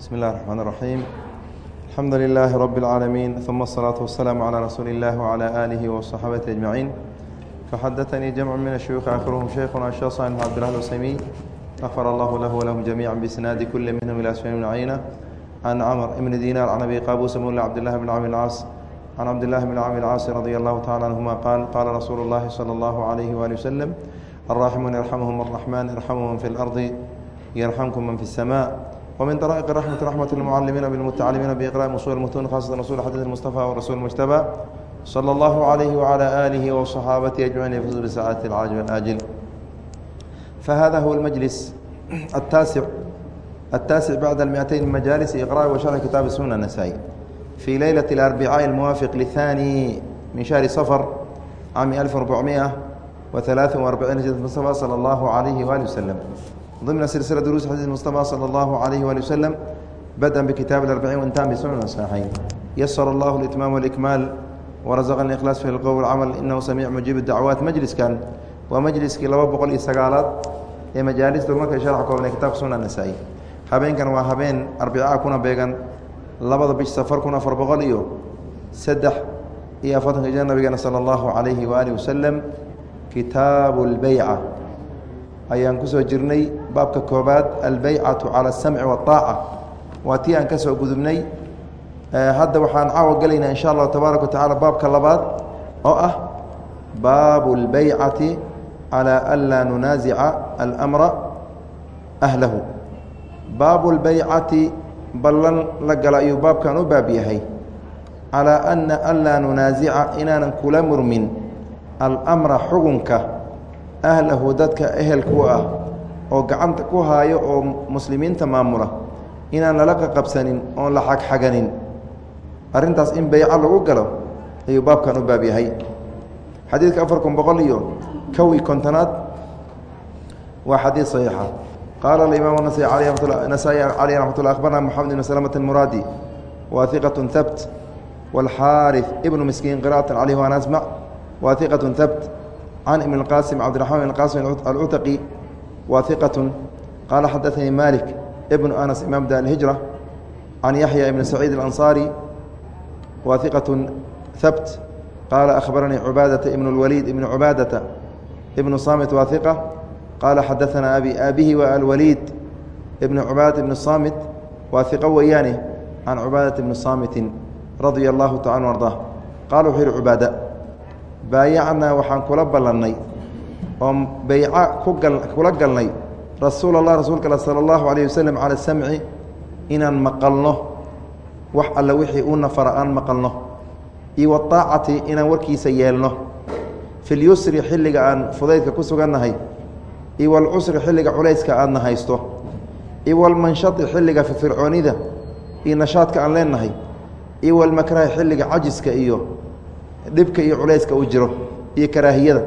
بسم الله الرحمن الرحيم الحمد لله رب العالمين ثم الصلاة والسلام على رسول الله وعلى آله وصحابته أجمعين فحدثني جمع من الشيوخ آخرهم شيخنا الشيخ صالح بن عبد الله العثيمين غفر الله له ولهم جميعا بإسناد كل منهم إلى سفيان بن عيينة عن عمر بن دينار عن أبي قابوس مولى عبد الله بن عامر العاص عن عبد الله بن عامر العاص رضي الله تعالى عنهما قال قال رسول الله صلى الله عليه وآله وسلم الراحمون يرحمهم الرحمن ارحموا من في الأرض يرحمكم من في السماء ومن طرائق الرحمة رحمة المعلمين بالمتعلمين بإقراء أصول المتون خاصة أصول حديث المصطفى والرسول المجتبى صلى الله عليه وعلى آله وصحابته أجمعين يفوز بسعادة العاجل والآجل فهذا هو المجلس التاسع التاسع بعد المئتين من مجالس إقراء وشرح كتاب السنة النسائي في ليلة الأربعاء الموافق للثاني من شهر صفر عام 1443 هجرة المصطفى صلى الله عليه وآله وسلم ضمن سلسلة دروس حديث المصطفى صلى الله عليه وآله وسلم بدءا بكتاب الأربعين وانتهى بسنن الصحيحين يسر الله الإتمام والإكمال ورزقنا الإخلاص في القول والعمل إنه سميع مجيب الدعوات مجلس كان ومجلس لaba boqol iyo sagaalaad ee majaalista marka sharxa koobnay kitaabka sunan nasaa-i habeenkan waa habeen arbicaa kuna beegan labada bish safar kun afar boqol iyo saddex iyo afartanka hijra nabigeena sala allahu calayhi waaalih wasalam kitaabu lbeyca ayaan ku soo jirnay baabka koobaad albeycatu cala asamci waaaca waa tii aan ka soo gudubnay. Eh, hadda waxaan caawa gelaynaa in sha allahu tabaaraka watacala baabka labaad oo ah baabu اlbeycati calى anlaa nunaasica almra ahlahu. Baabu lbeycati ballan la gala ayuu baabkan u baab yahay. Calaa ana anlaa nunaasica inaanan kula murmin almra xugunka ahlahu dadka ehelku ah oo gacanta ku haayo oo muslimiinta maamula inaan lala qaqabsanin oon la xagxaganin. Arrintaas in beyco lagu galo ayuu baabkan u baab yahay. Xadiidka afar kun boqol iyo kow iyo kontonaad waa xadiid saxiixa. Qaala alimaam anasai caleyh raxmatullah akhbarna moxamed ibn salamata almuraadi wa hiqatu habt ibnu miskiin qira'atan calayh an asmac wa hiqatu can ibn اqasim cabdiraxman ibn qasim alcutaqi wa iqaة qaala xadaثanii malik ibnu anas imaam da alhijra can yaxya ibn saciid اlanصari wa iqaة habt qaala akhbaranii cubaadaةa ibn اlwaliid ibn cubaadaةa ibnu samit wa iqa qaala xadaثanaa abi aabihi wa alwaliid ibn cubaadata ibn samit waa iqo weeyaane can cubaadata ibni samitin radia allahu taala ardaa qaala wuxuu yihi cubaada baayacnaa waxaan kula ballannay oo beyca kula galnay rasuul allah rasuulka al sala allahu alayh wasalam cala samci inaan maqalno wax alle wixii u nafara aan maqalno iyo waaacati inaan warkiisa yeelno fi lyusri xilliga aan fudaydka ku sugannahay iyo walcusri xilliga culayska aadna haysto iyo walmanshati xilliga firfircoonida iyo nashaadka aan leenahay iyo walmakrahi xilliga cajiska iyo dhibka iyo culayska uu jiro iyo karaahiyada.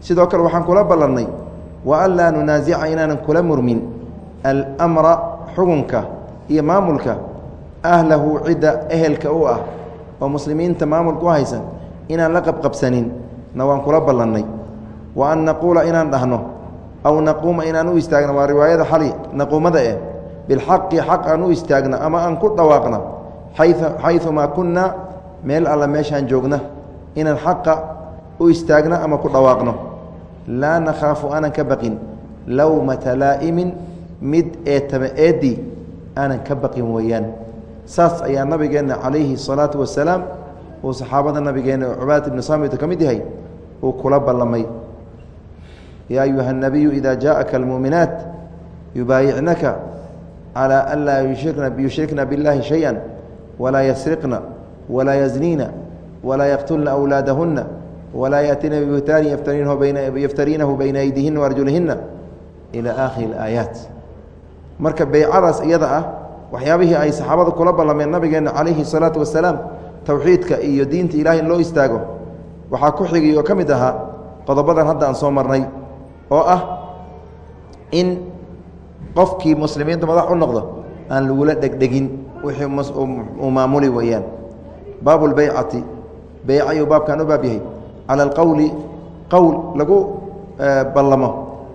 Sidoo kale waxaan kula ballannay wa an laa nunaasica inaanan kula murmin almra xugunka iyo maamulka ahlahu cidda ehelka u ah oo muslimiinta maamulka u haysan inaan la qabqabsanin na waan kula ballannay. Wa an naquula inaan dhahno aw naquuma inaan u istaagno waa riwaayada xali naquumada eh bilxaqi xaq aan u istaagno ama aan ku dhawaaqna xayumaa kunna meel alla meeshaan joogna inaan xaqa u istaagno ama ku dhawaaqno laa nakhaafu aanan ka baqin lowmata laa'imin mid eetama eeddii aanan ka baqin weeyaan saas ayaa nabigeenna calayhi الsalaatu wasalaam uu saxaabada nabigeenna oo cubaadat ibni samit ka mid yahay uu kula ballamay yaa ayuha الnabiyu ida jaءaka اlmuuminaat yubaayicnaka calى an laa yushrikna biاllahi shayئa walaa yasriqna walaa yazniina walaa yaqtulna أwlaadahuna walaa yaأtiina bibutaanin yaftariinahu bayna aydiihina waarjulihina ilى aakhiri اaayaat marka beycadaas iyada ah waxyaabihii ay saxaabada kula ballameen nabigeenna calayhi الsalaatu wasalaam towxiidka iyo diinta ilahay in loo istaago waxaa ku xigay oo ka mid ahaa qodobadan hadda aan soo marnay oo ah in qofkii muslimiinta madax u noqdo aan lagula dhegdhegin wixii uu maamuli weeyaan baabu lbeycati beyca ayuu baabkan u baab yahay. Cala alqowli qowl lagu ballamo.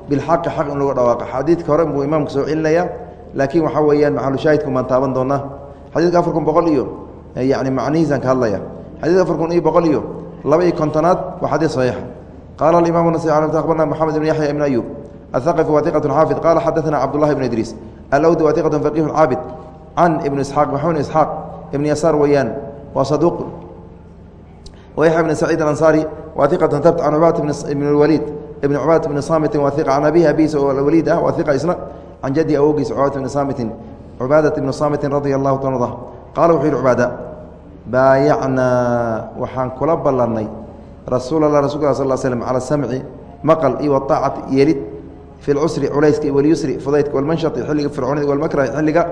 Bilxaqi xaq in lagu dhawaaqa. Xadiidka hore buu imaamku soo celinaya laakiin waxaa weeyaan maxalushaahidku maan taaban doonaa xadiidka afar kun boqol iyo yani macnihiisaan ka hadlaya xadiidka afar kun iyo boqol iyo laba iyo kontonaad waa xadiid saxiixa qaala alimamu nasai akhbarna moxamed ibn yaxya ibn ayub athaqafi wa xaafid qaala xadaثana cabdullahi ibn idriis alawdi wa iqatu faqihu caabid. Can ibn isxaaq maxamed isxaaq ibn yasaar weeyaan wa saduuq wayxya bn saciid aansari wa iqatan tabt can ubad bn waliid ibn cubad bni saamitin wa iqa can abihi abihiisa oo waliid ah wa iqa isna can jaddi awowgiisa cubad bni saamitin cubaadat ibni saamitin radia allahu ta arda qaala wuxuu yihi cubaada baayacnaa waxaan kula ballannay rasuul allah rasulk sal slm cala samci maqal iyo waطaacati yeelid fi lcusri culayska i walyusri fudaydka walmanshati xilliga fircoonida walmakrahi xilliga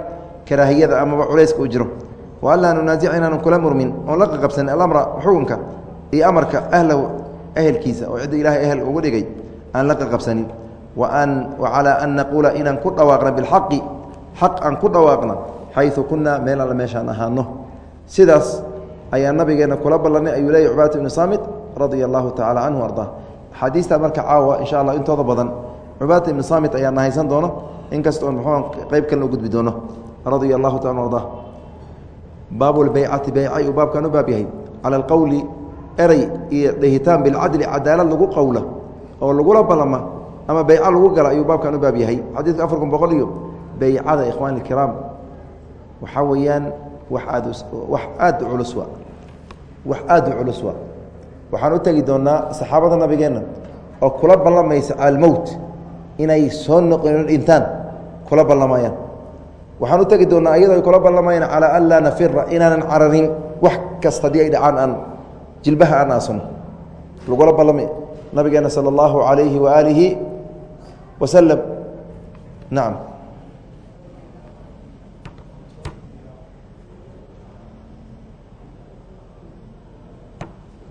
karaahiyada amaba culayska uu jiro alaa nunaasica inaanu kula murmin oon la qabsan alamra xukunka iyo amarka ahlahu ehelkiisa oo cidda ilahay ehel ugu dhigay aan la qaqabsanin calaa an naquula inaan ku dhawaaqna bilxaqi xaq aan ku dhawaaqna xayu kunaa meel alle meeshaan ahaano sidaas ayaa nabigeenna kula ballanay ayuu leeyay cubaadata ibnu saamit radia allahu tacala canhu ardaa axaadiistaa marka caawa insha allah intooda badan cubaadata ibnu saamit ayaan nahaysan doono in kasta oon muxuua qeybkan loo gudbi doono radia allahu taala arda lbaycati bayca uu baabkan u baab yahay. Cala alqowli erey iyo dhehitaan bilcadli cadaalad lagu qowla oo lagula balama ama bayca lagu gala ayuu baabkan u baab yahay. Xadiidka afar kun boqol iyo baycada ikhwani ikiraam waxaa weeyaan wax aad wax aad u culus waa wax aad u culus waa. Waxaan u tegi doonaa saxaabada nabigeenna oo kula ballamaysa caalmowt inay soo noqon dhintaan kula ballamayaan waxaan u tegi doonaa iyadoo ay kula ballamayna calaa an laa nafira inaanan cararin wax kasta haddii ay dhacaan aan jilbaha aan aasano lagula ballamay nabigeena sala allahu calayhi waaalihi wasalam nacam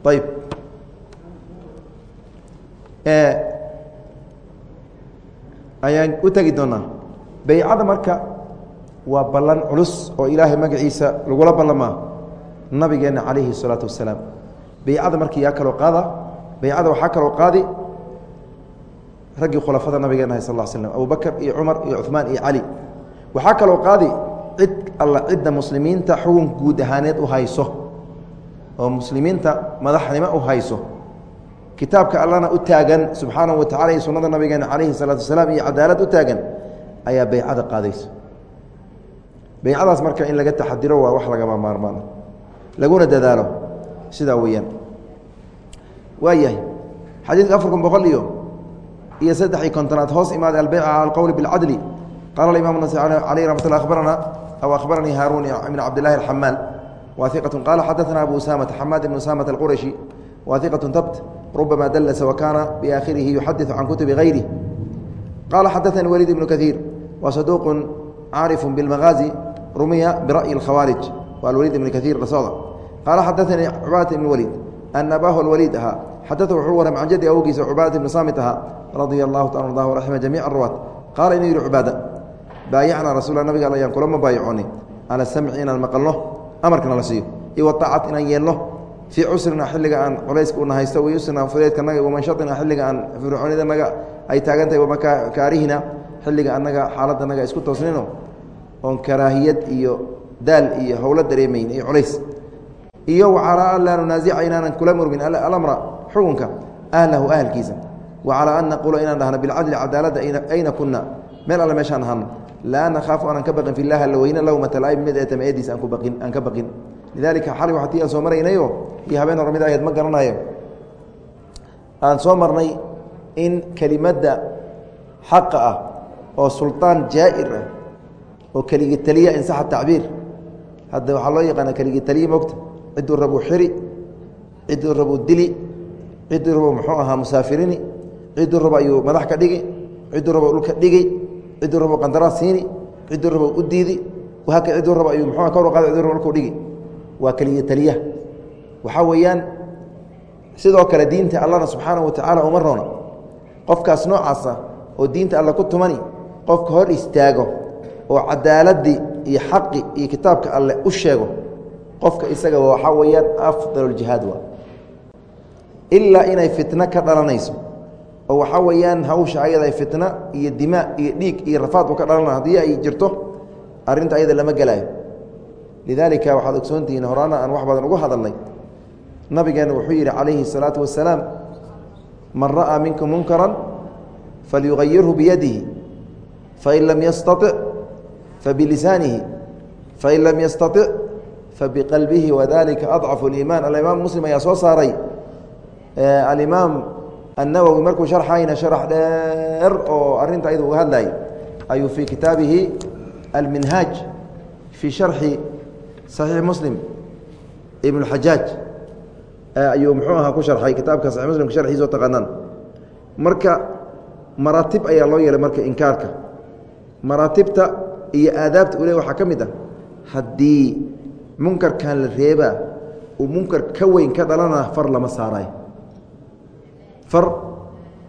ayb ayaan u tegi doonaa baycada marka waa ballan culus oo ilaahay magaciisa lagula ballamaa nabigeenna calayhi الsalaatu wasalaam baycada markii yaa kaloo qaada baycada waxaa kaloo qaadi raggii khulafada nabigeena sal ا slm abu bakr iyo cumar iyo cuثmaan iyo cali waxaa kaloo qaadi cid alla cidda muslimiinta xukun guud ahaaneed u hayso oo muslimiinta madaxnimo u hayso kitaabka allana u taagan subxaanaه wa tacala iyo sunnada nabigeena calayhi الsalaatu wasalaam iyo cadaalad u taagan ayaa baycada qaadaysa baycadaas marka in laga taxadiro waa wax lagama maarmaan. Laguna dadaalo. Sidaa weeyaan. Waa xadiidka afar kun boqol iyo iyo saddex iyo kontonaad hoos imaaday albeyca cala alqowli bilcadli qaala imam nas aleyh ramat lla abarana aw akhbaranii haaruun ibn cabdillahi alxamaal wa qaala xadaana abu usamata xamaad ibn usamata alqurashi wa tabt rubama dallasa wa kaana yuxadiثu can kutubi gayrih qaala xadaanii waliid ibnu kaiir wa saduuq caarifu bilmagaazi rumiya bira'yi اkhawaarij waa alwaliid ibn kaiir qasooda qaala xadaanii cubaadata ibn waliid ana abaahu alwaliid ahaa. Xadata wuxuu warram can jaddi awgiisa cubaadata ibni saamit ahaa radia allahu taala ardah raxima jamiica ruwaat qaala inuu yihi cubaada baayacnaa rasuula nabiga al ayaan kulama baayacoonay cala samci inaan maqalno amarkana la siiyo. Iyo waaacat inaan yeelno fii cusrina xilliga aan culayska una haysto wayusrina fudeedkanaga wamanshadina xilliga aan fircoonidanaga ay taagantahay wamakaarihina xilliga anaga xaaladanaga isku toosnino oon karaahiyad iyo daal iyo howlo dareemayn iyo culays. Iyo wacalaa an laa nunaasica inaanan kula murmin alamra xukunka ahlahu ahalkiisa wa calaa an naquula inaan dhahno bilcadli cadaaladda ayna kunna meel alle meeshaan ahano laa nakhaafu aanan ka baqin filah alla weyne mid ee tamaediis aan ku bain aan ka baqin. Lidaalika xali waxatii aan soo maraynayo iyo habeen hore mid ma garanayo. Aan soo marnay in kelimadda xaqa ah oo sulطaan jaa'ir ah oo keligii taliya insaxa tacbiir. Hadda waxaa loo yaqaana keligii taliya mogta cidduu rabuu xiri cidduu rabuu dili cidduu rabuu muxuu ahaa musaafirini cidduu rabo ayuu madax ka dhigi cidduu rabo dhulka dhigi cidduu rabo qandaraas siini cidduu rabo u diidi haka cidduu rabo ayuu muxuu kor qaada cidduu rabo dhulkuu dhigi. Waa keligii taliya. Waxaa weeyaan sidoo kale diinta allahna subxaanahu wa tacaala uma roona qofkaas noocaasa oo diinta alla ku tumani qofka hor istaago oo cadaaladii iyo xaqi iyo kitaabka alle u sheego qofka isaga waxaa weeyaan afdal اjihaad waa ilaa inay fitno ka dhalanayso oo waxaa weeyaan hawsha ayada fitna iyo dimaa iyo dhiig iyo rafaad u ka dhalana haddii ay jirto arrinta ayada lama gelaayo lidaalika waxaad ogsoontihiin horaana aan wax badan ugu hadalnay nabigeena wuxuu yidhi calayhi الsalaatu wasalaam man ra'aa minkum munkaran falyugayirhu biyadihi fain lam yastaطic fabilisaanihi fain lam yastaطic fabiqalbihi wadalika adcafu اliimaan alimaam muslim ayaa soo saaray alimaam النawwi markuu sharxayna sharax dheer oo arinta ayada uga hadlayay ayuu fii kitaabihi alminhaaj fii sharxi صaxiix muslim ibn اxajaaj ayuu muxuu ahaa ku sharxay kitaabka saxix muslimka sharxiisa oo taqaanaan marka maraatib ayaa loo yeelay marka inkaarka maraatibta iyo aadaabta ule waxaa ka mid ah haddii munkarkan la reebaa uu munkar ka weyn ka dhalana far lama saarayo far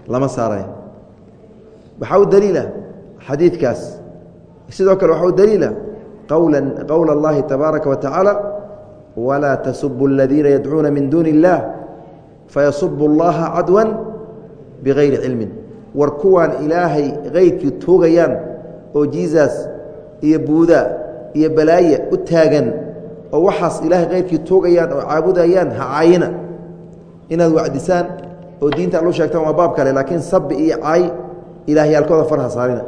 lama saarayo waxaa u daliila xadiidkaas sidoo kale waxaa u daliila qowla qowla اllahi tabaaraka wa tacaala walaa tasubu اladiina yadcuuna min duuni اllah fayasubu اllaha cadwa bigayri cilmin war kuwaan ilaahay keyrkii tuugayaan oo jiisaas iyo buuda iyo balaaya u taagan oo waxaas ilaahay keyrkii tuugayaan oo caabudayaan ha caayina. Inaad wacdisaan oo diinta allu sheegtaan waa baab kale laakiin sabi iyo caay ilaahyaalkooda farha saarina.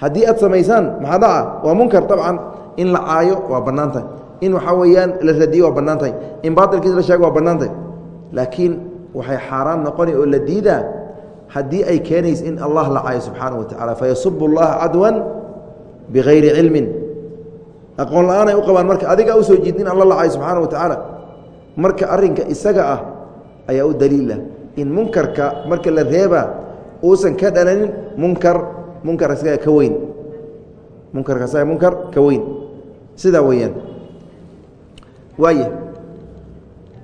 Haddii aad samaysaan maxaa dhaca? Waa munkar dabcan. In la caayo waa bannaan tahay. In waxaa weeyaan la radiyo waa bannaan tahay. In baatilkiisa la sheego waa bannaan tahay. Laakiin waxay xaaraan noqoni oo la diidaa haddii ay keenayso in allah la caayo subxaana wa tacala fayasubu اllaha cadwan bigayri cilmin aqoon la'aan ay u qabaan marka adigaa u soo jiid in alla la caayo subxaana wa tacaala marka arrinka isaga ah ayaa u daliila in munkarka marka la reebaa uusan ka dhalanin munkar munkar isaga ka weyn munkarka isaga munkar ka weyn sidaa weeyaan waaya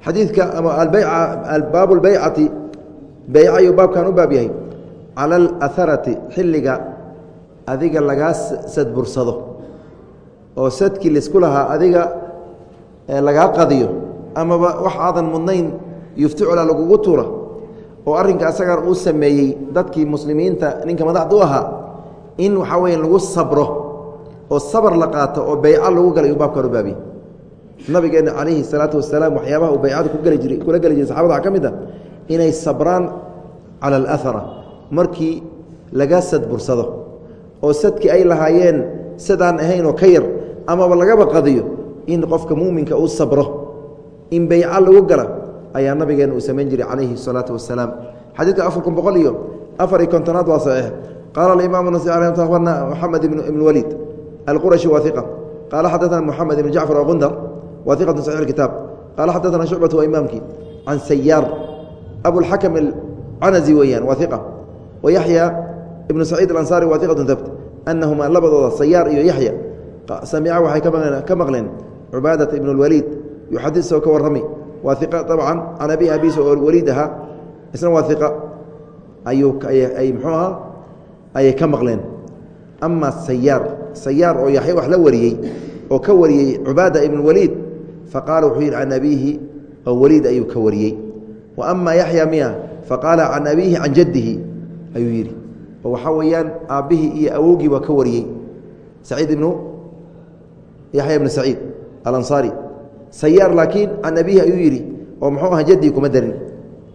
xadiidka ama abayca baabu اlbaycati beyca baabkan u baab yahay cala alaharati xilliga adiga lagaa sadbursado oo sadkii la isku lahaa adiga lagaa qadiyo. Amaba wax aadan mudnayn yufticula lagugu tuura. Oo arrinka asagan uu sameeyey dadkii muslimiinta ninka madaxda u ahaa in waxaa weya lagu sabro. Oo sabar la qaato oo beyco lagu galay uu baabkan u baabiyey nabigeena calayhi salaatu wasalaam waxyaabaha uu jiray kula geli jiray saxabada waxaa ka mid a inay sabraan cala alahara markii laga sadbursado oo sadkii ay lahaayeen sadaan ahayn oo ka yar amaba lagaba qadiyo in qofka muuminka uu sabro in beyco lagu gala ayaa nabigeena uu samayn jiray calayhi الsalaatu wasalaam xadiidka afar kun boqol iyo afar iyo kontonaad waa saxiix qaala alimaam nas abarna moxamed ibn waliid alqurashi waa iqa qaala xadaثana moxamed ibn jacfar waqundar waa iqatu saxix kitaab qaala xadaثana shucbat waa imaamkii can sayaar abulxakam alcanazi weeyaan waa iqa wa yaxya ibnu saciid alansaari waa iqatu habt anahumaa labadooda sayaar iyo yaxya samica waxay ka maqleen cubaadat ibn اlwaliid yuxadis oo ka warrami. Waa iqa abcan can abi abiis oo weliid ahaa isna waa iqa ayuu ay muxuu ahaa? Ayay ka maqleen. Ama sayaar sayaar oo yaxya wax la wariyey oo ka wariyey cubaada ibn waliid faqaala wuxuu yidhi can abiihi oo weliid ayuu ka wariyey. Wa ama yaxya miya faqaala can abiihi can jaddihi ayuu yidhi oo waxaa weeyaan aabbihii iyo awowgii waa ka wariyey. Saciid ibnu yaxya ibnu saciid alansaari sayaar laakiin can ayuu yidhi oo muxuu aha jaddii kuma darin.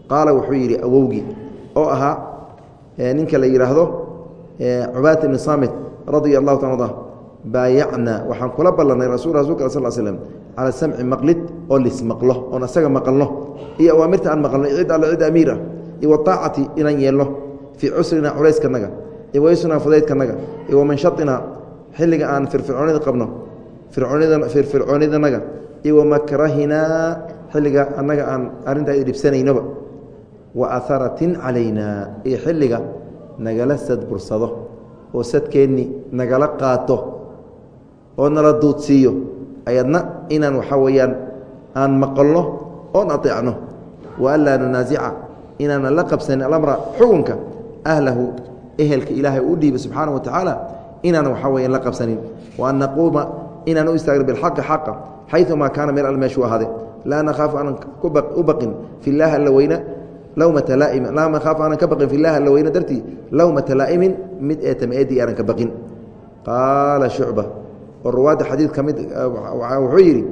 Qaala wuxuu yidhi awowgii. Oo ahaa ninka la yidhaahdo cubaadata ibni saamit radia allahu ta ada baayacnaa waxaan kula ballannay rasul rasulka sal slm cala samci maqlid oo lismaqlo oon asaga maqalno iyo awaamirta aan maqalno cid alle cid amiir ah iyo waaacati inaan yeelno fii cusrina culayskanaga iyo waysnaa fudaydkanaga iyo wamanshadina xilliga aan firfircoonida qabno firfircoonidanaga iyo wamakrahinaa xilliga annaga aan arrintaa dhibsanaynoba wa aharatin calaynaa iyo xilliga nagala sadbursado oo sadkeenni nagala qaato oo nala duudsiiyo ayadna inaan waxaa weeyaan aan maqalno oon ateecno. Wa anlaa nunaasica inaanan la qabsanin alamra xukunka ahlahu ehelka ilaahay uu dhiibay subxaana wa tacaala inaanan waxaa weyan la qabsanin. Wa an naquuma inaan u istaagno bilxaqi xaqa xayumaa kaana meel al meeshuu ahaade laa nakhaafu aanan u baqin fi llaahi alla weyna lawmata laaimin laa makhaafu aanan ka baqin filah alla weyne dartii lawmata laa'imin mid eetama eedii aanan ka baqin. Qaala shucba oo ruwaadda xadiid ka mid wuxuu yidhi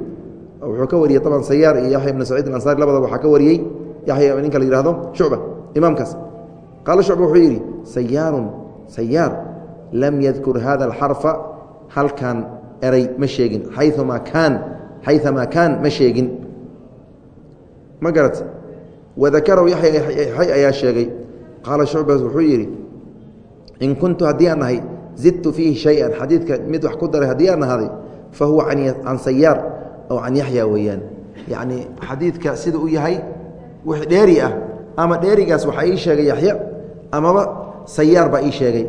wuxuu ka wariyey aban sayaar iyo yaxya ibnu saciid alansaari labadaba waxaa ka wariyey. Yaxya ninka la yihahdo shucba imaamkaas qaala shucba wuxuu yidhi sayaarun sayaar lam yadkur hada alxarfa halkan eray ma sheegin. Xayumaa kaan xayumaa kaan ma sheegin. Ma garat wadakarahu yaxya ayaa sheegay. Qaala shucba wuxuu yidhi in kuntu haddii aan nahay zidtu fiihi shay-an. Xadiidka mid wax ku daray haddii aan ahaaday fa huwa can sayaar aw can yaxya weeyaan. Yacni xadiidka sida uu yahay wix dheeri ah ama dheerigaas waxaa ii sheegay yaxya amaba sayaar baa ii sheegay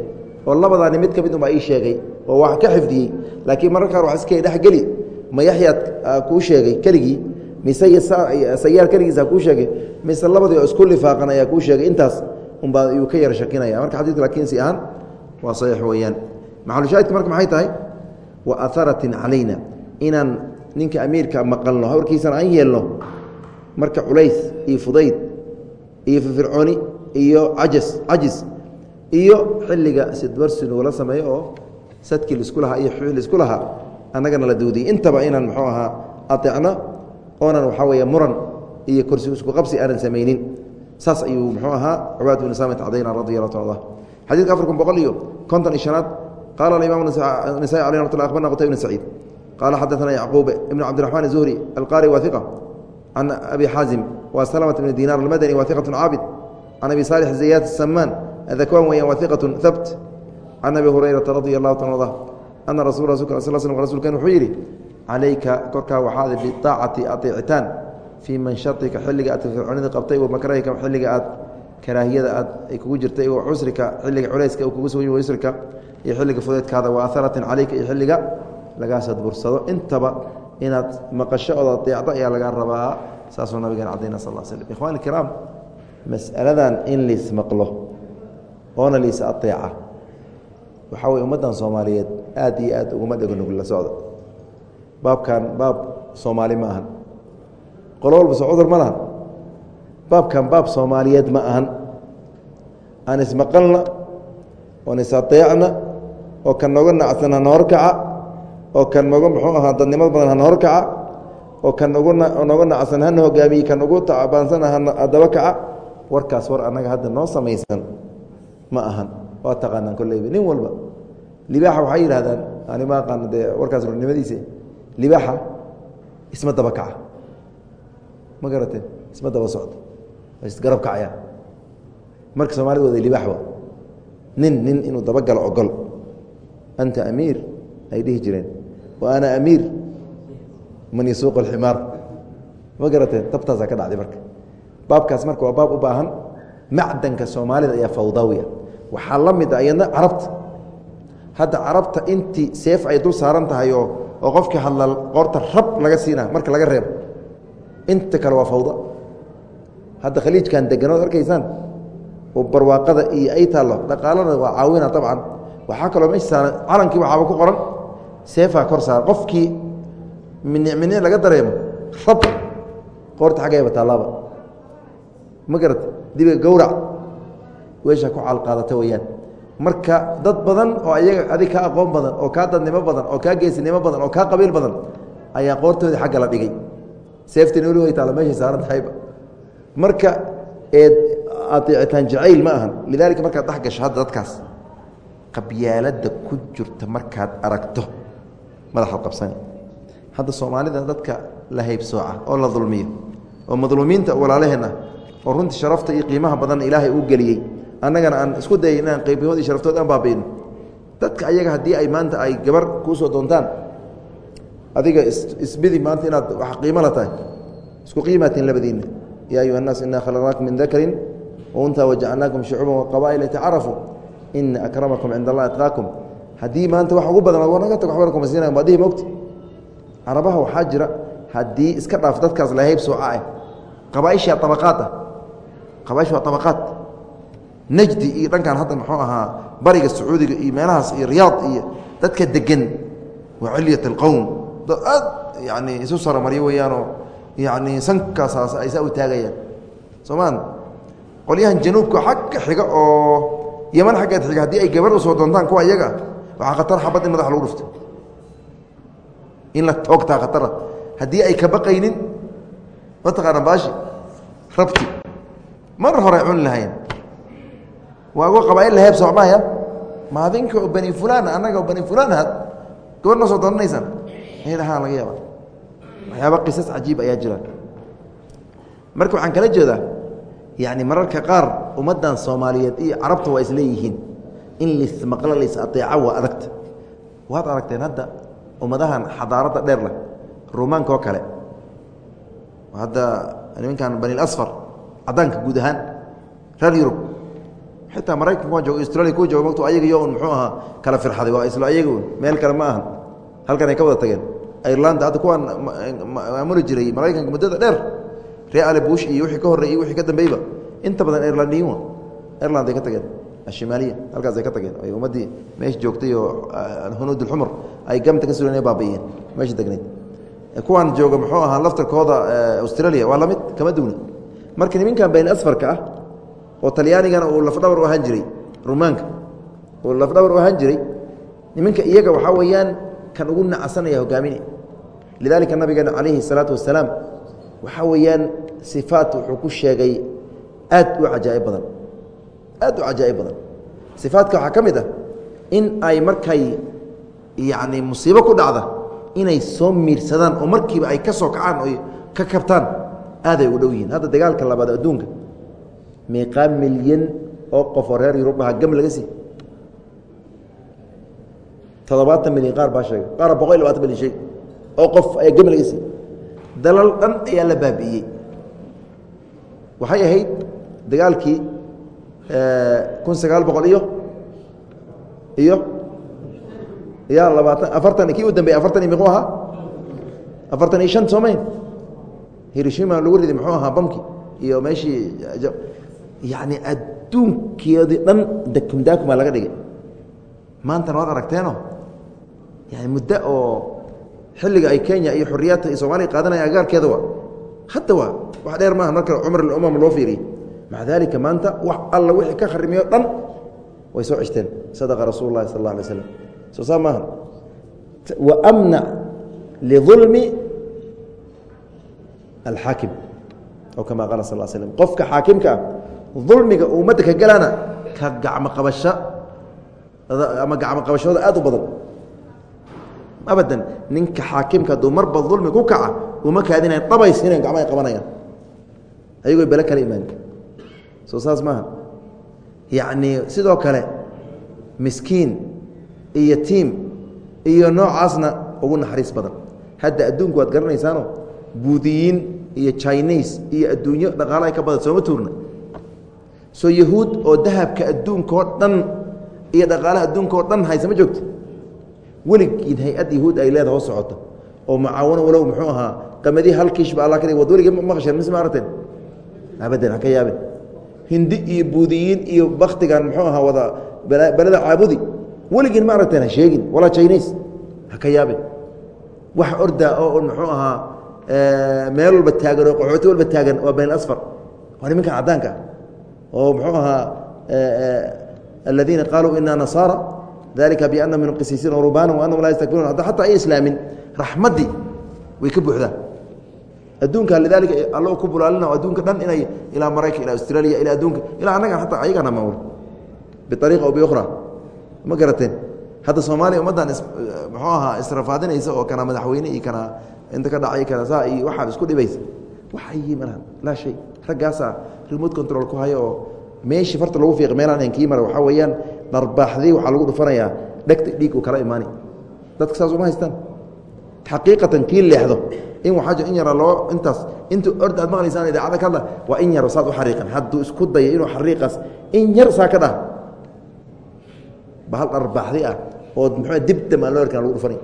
oo labadaani mid ka mid unbaa ii sheegay oo wax ka xifdiyey. Laakiin mararka qaar wax iska dhexgeli ma yaxyaad kuu sheegay keligii. Mise sayaar keligiisa kuu sheegay. Mise labadii oo isku lifaaqan ayaa kuu sheegay. Intaas unbaa yuu ka yara shakinaya. Marka xadidka laakiin si ahaan waa saxiix weeyaan. Maxalushaahidka marka maxay tahay? Wa aharatin calayna. Inaan ninka amiirka maqalno hawrkiisana aan yeelno. Marka culays iyo fudayd iyo firfircooni iyo cajis iyo xilliga sidbarsinugu la sameeyo oo sadkii lisku lahaa iyo xuui lisku lahaa annagana la duudiyey intaba inaan muxuu ahaa ateecno oonan waxaa weeye muran iyo korsi isku qabsi aanan samaynin. Saas ayuu muxuu ahaa cubaad binu saamit cadayna radi alla taala xadidka afar kun boqol iyo konton iyo shanaad qaala alimaam nisai alay ramat lah qutay bn saciid qaala xadaثana yacquub ibn cabdiraxmaan zuhri alqari wa can abi xaazim wa salamata bni dinar almadani wa caabid can abi saalix zayaad samaan adakwan weeyaan waa iqatun habt can abi hurayrata radi allahu ta ada ana rasul sl sl rasulken wuxuu yidhi calayka korkaa waxaad biaacati ateecitaan fii manshatika xilliga aad fircoonida qabtay makrahika xilliga aad karaahiyada aad ay kugu jirtay cusrika xilliga culayska kugu soo usrika iyo xilliga fudeedkaada wa aharatin calayka iyo xilliga lagaasaad bursado intaba inaad maqasho ood adeecdo ayaa lagaa rabaa saasuu nabigeen cadayna sal slam ikhwani kiraam mas'aladan in liis maqlo oona liis aeeca waxaa weye ummaddan soomaaliyeed aad iyo aad uguma dhego nugla socda baabkan baab soomaali ma ahan. Qolo walba soo cudur ma lahan. Baabkan baab soomaaliyeed ma ahan. Aan ismaqalna oon isadeecna oo kan nooga nacsan hana horkaca oo kan nooga muxuu ahaa dadnimad badan hana horkaca oo kan nooga nacsan hana hogaamiye kan ugu tacbaansana hana adaba kaca warkaas war annaga hadda noo samaysan ma ahan. Waa taqaanaan kolleyba nin walba. Libaaxa waxay yidhahdaan ani ma aqaano dee warkaas rurnimadiisa libaaxa isma daba kaca. Ma garateen? Isma daba socdo. Isgarab kacayaan marka soomaalida wada libaaxba nin nin inuu dabagalo ogol. Anta amiir ay dhihi jireen. Wa ana amiir man yasuuq alximaar. Ma garateen? Dabtaasaa ka dhacday marka baabkaas marka waa baab u baahan macdanka soomaalida ayaa fawdaawi ah waxaa la mid a iyadna carabta. Hadda carabta intii seef ay dul saaran tahay oo oo qofkii hadla qoorta rab laga siina marka laga reebo. Inta kale waa fawda. Hadda khaliijkan deganood arkaysaan oo barwaaqada iyo ay taallo dhaqaalana waa caawina abcan waxaa kaloo meesha saaran calankii waxaaba ku qoran seefaa kor saaran qofkii minic minic laga dareemo rab qoorta xaggeeba taalaaba ma garat dibiga gawrac. Weesha ku caalqaadata weyaan marka dad badan oo ayaga adig ka aqoon badan oo kaa dadnimo badan oo kaa geesinimo badan oo kaa qabiil badan ayaa qoortoodii xagga la dhigay. Seeftina weli way taala meeshay saaran tahayba marka eed adeecitaan jacayl ma ahan. Lidaalika markaad dhex gasho hadda dadkaas qabyaaladda ku jirta markaad aragto madaxaad qabsani hadda soomaalida dadka la haybsooca oo la dulmiyo oo madluumiinta walaalaheen ah oo runtii sharafta iyo qiimaha badan ilaahay uu geliyey. Annagana aan isku dayay inaan qaybihood iyo sharaftood aan baabi'ino dadka ayaga haddii ay maanta ay gabar kuu doontaan adiga isbidi maanta inaad wax qiimo la tahay. Isku qiimaatiin labadiinna. Yaa ayuha الnaas ina khalaqnaakum min dakarin wauntaa wajacalnaakum shucuuban waqaba'ila litacarafu ina akramakum cinda allah atqaakum. Haddii maanta wax ugu badan naga tag waxbana kuma siinaya maadihi mogta carabaha waxaa jira haddii iska dhaaf dadkaas lahayb sooca ah qabaaisha abaqaad qabaaisha waa abaqaad najdi iyo dhankan hadda muxuu ahaa bariga sacuudiga iyo meelahaas iyo riyaad iyo dadka degan waa cilyat اlqowm dad aad yani isu saramaryo weeyaanoo yani sankaas ay saa u taagayaan. Soomaan qolyahan januubka xagga xiga oo yaman xaggeed xiga haddii ay gabar u soo doontaan kuwa iyaga waxaa khatar xabad in madaxa lagu dhufto. In la toogtaa khatara. Haddii ay ka baqaynin mataqaana baashi? Rabti mar hore cuni lahayn. Waa uga qabaa in la heeb socmaaya ma adinka oo bani fulaan annaga oo bani fulaan ahaad gabar noo soo doonanaysaan haa laga yaaba waxyaaba qisas cajiib ayaa jira. Marka waxaan kala jeedaa yani mararka qaar ummaddan soomaaliyeed iyo carabta waa isleeyihiin in lismaqlo lays aeeca waa adagta waad aragteen hadda ummadahan xadaaradda dheer leh rumaanka oo kale. Hadda nimankan banilasfar cadaanka guud ahaan reer yurub. Xitaa maraykanka waa jooga australia ku jooga matu ayagiyo un muxuu ahaa kala firxaday waa isla ayaga un meel kale ma ahan. Halkan ka wada tageen. Irlanda hadda kuwaan maamuli jiray maraykanka muddada dheer. Ree ale bush iyo wixii ka horrey iyo wixii ka dambeyba inta badan irlandiyin wa irland ay ka tageen. Ashimaaliya halkaas ka tageen. Ay ummaddii meesha joogtay oo hunuud ulxumur ay gamta ka sulan baabi'iyeen. Meesha degnayd. Kuwaan jooga muxuu ahaa laftarkooda australia. Waa la mid kama duwna marka niminkan bayn asfarka ah oo talyaanigana uu lafdhabar u ahaan jiray rumaanka uu lafdhabar u ahaan jiray niminka iyaga waxaa weeyaan kan ugu nacasanaya hogaaminaya lidaalika nabigeena calayhi الsalaatu wasalaam waxaa weeyaan sifaat wuxuu ku sheegay aad u cajaa'ib badan. Aad u cajaa'ib badan. Sifaatka waxaa ka mid ah in ay markay yacni musiibo ku dhacda inay soo miirsadaan oo markiiba ay ka soo kacaan oy ka kabtaan aaday u dhow yihiin. Hadda dagaalka labaad adduunka meeqaa milyan oo qof oo reer yurub aha gam laga sii. Toddobaatan milyan qaar baa sheegay. Qaara boqol iyo labatan milyan sheeg oo qof ayaa gam laga sii. Dalal dhan ayaa la baabi'iyey waxay ahayd dagaalkii kun sagaal boqol iyo iyo ya labaatan afartan kii u dambeeyey afartan iyo miquu ahaa? Afartan iyo shan soomayn hiroshima lagu riday muxuu ahaa bamki iyo meeshii yacni adduunkeedii dhan dakumdaakumaa laga dhigay. Maantana waad aragteeno yani muddo oo xilliga ay kenya iyo xuriyaadta iyo soomaaliya qaadanaya agaarkeeda waa hadda waa wax dheer maaha marka cumar umam loo fiiriyey maca daalika maanta wax alla wixii ka kharimiyo dhan way soo ceshteen sadaqa rasuul اlahi sal اla alay slam soo saa maaha. Waamnac lidulmi alxaakim aw kama qaala sal slm qofka xaakimka ah dulmiga ummadda ka galaana ka gacmo qabasho ama gacmo qabashooda aad u badan abadan ninka xaakimka hadduu marba dulmi ku kaca uma kaadinayan dhabaysinan gacmo ay qabanayaan ayagoo bele kala imaan soo saas maaha yacnii sidoo kale miskiin iyo tiim iyo noocaasna ugu naxariis badan hadda adduunku waad garanaysaano buudiyiin iyo chines iyo adduunyo dhaqaalo ay ka badan sooma tuurna. Soo yahuud oo dahabka adduunkaoo dhan iyo dhaqaalaha adduunka dhan haysa ma joogto weligiin hay'ad yahuud ay leeda hoos socoto. Oo mucaawano walow muxuu ahaa qamadii hal kiishba alla ka wad weligii maqasheen mise ma aragteen abadan ha ka yaabin. Hindi iyo buudiyiin iyo baktigan muxuu ahaa wada beleda caabudi. Weligiin ma aragteen ha sheegin. Walaa chines ha ka yaabin. Wax orda oo muxuu ahaa meel walba taagan oo qaxooti walba taagan waa bayn asfar. Waa nimankan caddaanka oo muxuu ahaa aladiina qaaluu ina nasaara dalika biana min qisiisiin rubaana anahum laa yastakbiruun. Hadda xataa ay islaamin raxmaddii way ka buuxdaa. Adduunka lidaalika alla ku bulaalina adduunka dhan inay ilaa maraykan ilaa australia ilaa adduunka ilaa annagan ataa ayagana maamul biariiqa o biukhra. Ma garateen. Hadda soomaaliya ummaddan muxuu ahaa israfaadinaysa oo kana madaxweyne iyo kana inta ka dhacay kana saa iyo waxaan isku dhibaysa waxayi malahan laa shay. Raggaasaa remote control ku haya oo meeshii farta lagu fiiq meelaan an kii mara. Waxaa weeyaan dharbaaxdii waxaa lagu dhufanayaa dhegta dhiig uu kala imaani. Dadka saas uma haystaan. Xaqiiqatan kii leexdo in waxaa in yara loo intaas intu orda aad maqlaysaan idaacada ka hadla waa in yaro saad u xariiqan. Hadduu isku daya inuu xariiqaas in yar saa ka dhah. Bahal dharbaaxdi ah oo muxuu dibdam aan loo arkan lagu dhufanay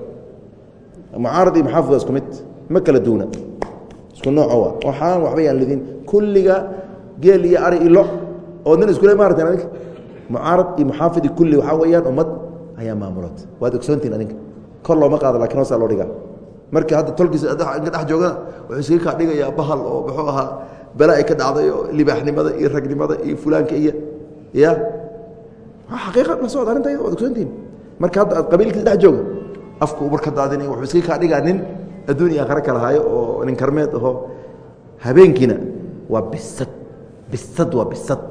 mucaarad iyo muxaafid isku mid ma kala duuna isku nooco waxaan waxba yaan lidin kulliga geel iyo ari ilo oo nin iskule maaratan adinka mucaarad iyo muxaafid iyo kulli waxaa weeyaan ummad ayaa maamulat waad ogsoontihin adinka kor looma qaado laakiin hoosaa loo dhigaa markii hadda tolkiisa inka dhex joogana wuxuu iskaga kaa dhigayaa bahal oo muxuu ahaa bala ay ka dhacday oo libaaxnimada iyo ragnimada iyo fulaanka iyo ya xaqiiqa la socod arrinta waad ogsoontihin marka hadda aad qabiilkiisa dhex jooga afku ubar ka daadinay wuxuu iskaga kaa dhigaa nin adduun iyo aakhare kala haayo oo nin karmeed aho. Habeenkiina waa bisad bisad waa bisad.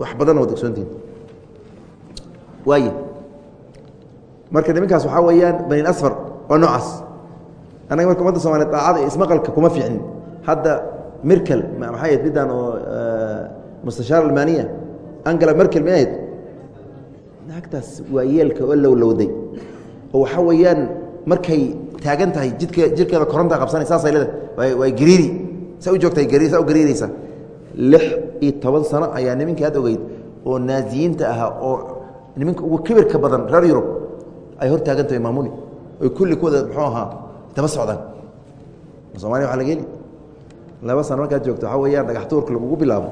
Wax badanna waad ogsoontihin waay marka nimankaas waxaa weeyaan bani asfar waa noocaas. Annaga marka umadda somaaliya daacada iyo ismaqalka kuma fiicnin. Hadda mirkel maxay ahayd middan oo mustashaar almaniya angela merkel may ahayd? Naagtaas waa yeelka oo lowlowday oo waxaa weeyaan markay taagan tahay jidke jirkeeda koronta qabsanay saasay leedahay. Waa gariiri. Sa u joogtay gariir saa u gariiraysa. Lix iyo toban sano ayaa nimankii had ogeyd oo naaziyiinta ahaa oo nimanka ugu kibirka badan reer yurub ay hor taagantahay maamuli. Oy kulli kuwada muxuu ahaa daba socdaan. Somalia waa laga heli? Laba sano markaad joogto waxaa weeyaan dhagax tuurka lagugu bilaabo.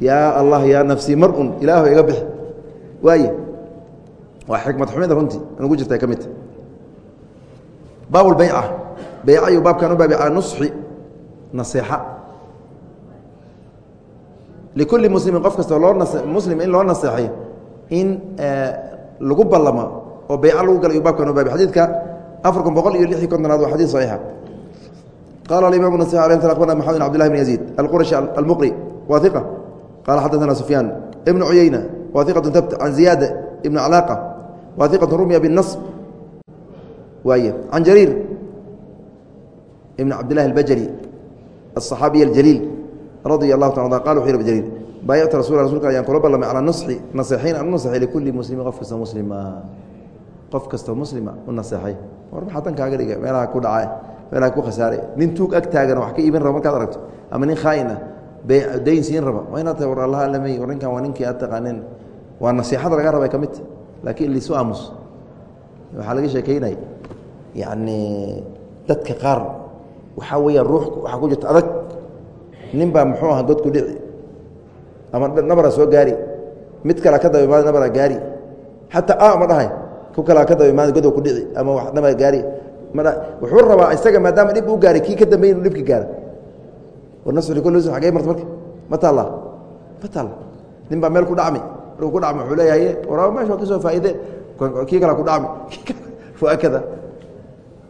Yaa allah yaa nafsii mar un ilaahu iga bixi. Waaye waa xikmad xumida runtii nugu jirta ka midta baab bayca ayuu baabkan u baabi calaa nusxi naseexa likulli muslimin qof kastoo loo muslim in loo naseexay in lagu ballamo oo bayca lagu gala baabkan u baabi xadiidka afar kun boqol iyo lix iyo kontonaad waa xadiid saxiixa. Qala alimam nas alay abarna maxamed bn abdillahi bn yaziid alqurashi almuqri wa iqa qala xadaثana sufyaan ibnu cuyeyna wa iqatu tabt can ziyaada ibn calaaqa wa iqatu rumya biالnasb waay can jariir ibn cabdillahi albajali aلصaxaabiy اljaliil radia اlahu ta qal wuxu yh jaliil baayactu rasul rasulka ayaan kula ballamay calaa nusxi naseexayn an naseexay likulli muslimin qof kastoo muslima qof kastoo muslima u naseexay war maxaa dan kaaga dhiga meelaha ku dhaca meelaha ku khasaare nin tuug ag taagan wax ka iibin raba markaad aragto ama nin khaain ah dayn siin raba waa inaad tahay war allaha alamey war ninkan waa ninkii aad taqaaneen waa nasiixada laga raba ka midta laakiin lisu aamus. Waxaa laga sheekeynaya yacni dadka qaar waxaa weeyaan ruux waxaa ku jirta adag. Nin baa muxuu aha godku dhici ama nabara soo gaari. Mid kale ka daba imaada nabara gaari. Xataa a ma dhahay ku kalea ka daba imaada godow ku dhici ama wax nabara gaari. Wuxuu rabaa isaga maadaama dhib u gaaray kii ka dambeey inu dhibka gaara war nasri kul agey marta marka ma taalla ma taalla nin baa meel ku dhacmi. markuu ku dhacmi wuxuu leeyahay war meesha waa ka soo faa'iide. Kii kala ku dhacmi kada